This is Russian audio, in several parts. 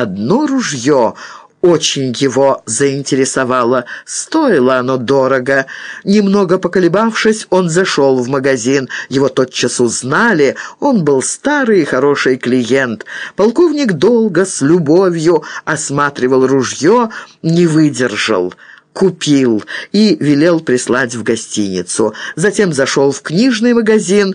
одно ружье очень его заинтересовало. Стоило оно дорого. Немного поколебавшись, он зашел в магазин. Его тотчас узнали. Он был старый и хороший клиент. Полковник долго, с любовью осматривал ружье, не выдержал купил и велел прислать в гостиницу. Затем зашел в книжный магазин,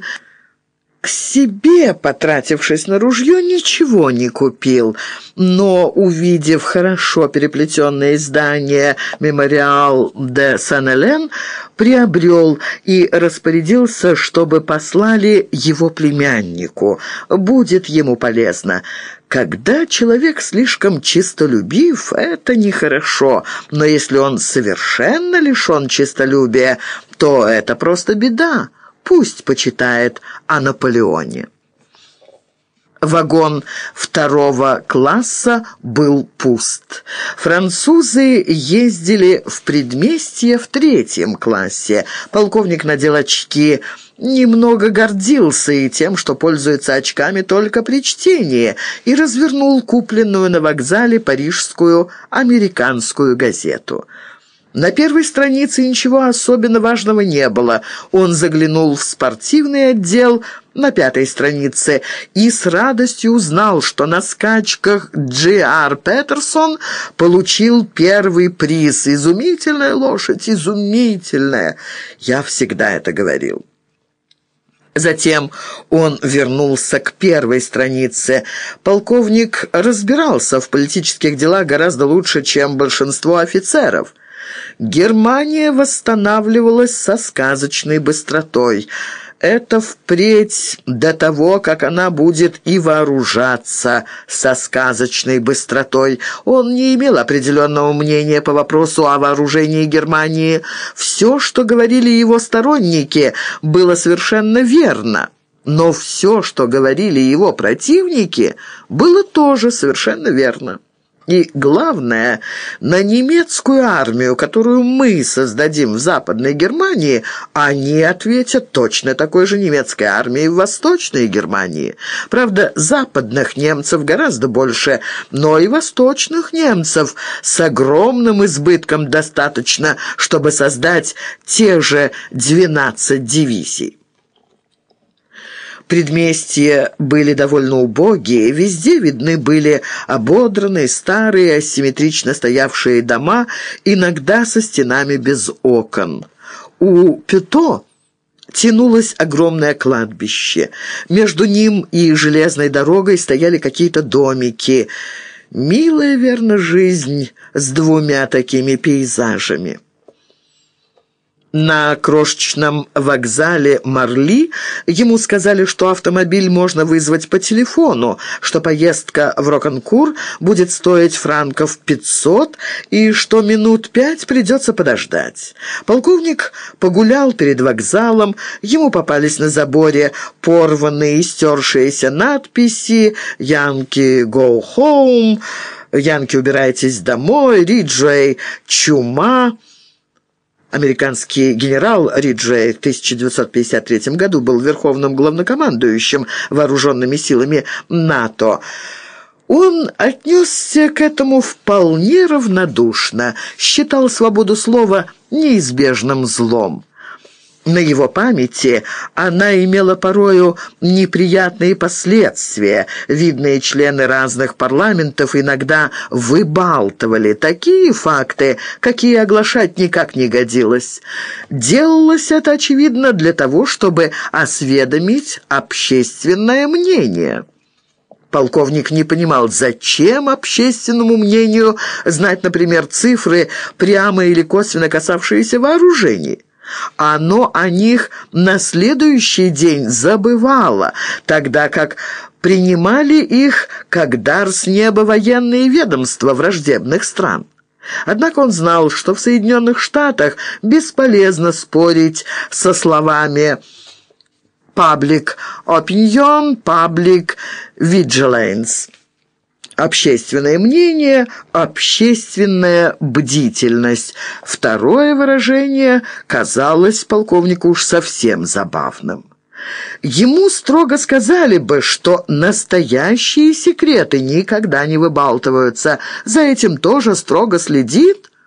к себе, потратившись на ружье, ничего не купил, но, увидев хорошо переплетенное издание «Мемориал де Сан-Элен», приобрел и распорядился, чтобы послали его племяннику. Будет ему полезно. Когда человек слишком чистолюбив, это нехорошо, но если он совершенно лишен чистолюбия, то это просто беда. Пусть почитает о Наполеоне. Вагон второго класса был пуст. Французы ездили в предместье в третьем классе. Полковник надел очки, немного гордился и тем, что пользуется очками только при чтении, и развернул купленную на вокзале парижскую американскую газету. На первой странице ничего особенно важного не было. Он заглянул в спортивный отдел на пятой странице и с радостью узнал, что на скачках Джи.Р. Петерсон получил первый приз. Изумительная лошадь, изумительная. Я всегда это говорил. Затем он вернулся к первой странице. Полковник разбирался в политических делах гораздо лучше, чем большинство офицеров. Германия восстанавливалась со сказочной быстротой. Это впредь до того, как она будет и вооружаться со сказочной быстротой. Он не имел определенного мнения по вопросу о вооружении Германии. Все, что говорили его сторонники, было совершенно верно. Но все, что говорили его противники, было тоже совершенно верно. И главное, на немецкую армию, которую мы создадим в Западной Германии, они ответят точно такой же немецкой армией в Восточной Германии. Правда, западных немцев гораздо больше, но и восточных немцев с огромным избытком достаточно, чтобы создать те же 12 дивизий. Предместья были довольно убогие, везде видны были ободранные, старые, асимметрично стоявшие дома, иногда со стенами без окон. У Пюто тянулось огромное кладбище. Между ним и железной дорогой стояли какие-то домики. Милая, верно, жизнь с двумя такими пейзажами. На крошечном вокзале Марли ему сказали, что автомобиль можно вызвать по телефону, что поездка в Роканкур будет стоить франков 500 и что минут пять придется подождать. Полковник погулял перед вокзалом, ему попались на заборе порванные и стершиеся надписи «Янки, go home», «Янки, убирайтесь домой», «Риджей, чума». Американский генерал Риджей в 1953 году был верховным главнокомандующим вооруженными силами НАТО. Он отнесся к этому вполне равнодушно, считал свободу слова неизбежным злом. На его памяти она имела порою неприятные последствия. Видные члены разных парламентов иногда выбалтывали такие факты, какие оглашать никак не годилось. Делалось это, очевидно, для того, чтобы осведомить общественное мнение. Полковник не понимал, зачем общественному мнению знать, например, цифры, прямо или косвенно касавшиеся вооружений. Оно о них на следующий день забывало, тогда как принимали их как дар с неба военные ведомства враждебных стран. Однако он знал, что в Соединенных Штатах бесполезно спорить со словами «public opinion», «public vigilance» общественное мнение, общественная бдительность. Второе выражение казалось полковнику уж совсем забавным. ему строго сказали бы, что настоящие секреты никогда не выбалтываются. За этим тоже строго следит